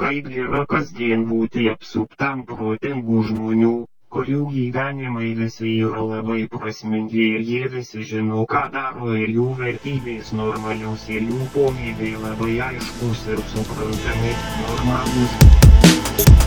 kaip yra kasdien būti apsuptam protingų žmonių, kurių gyvenimai visi yra labai prasmingi ir jie visi žino, ką daro ir jų vertybės normalios ir jų pomėgiai labai aiškus ir suprantami normalus.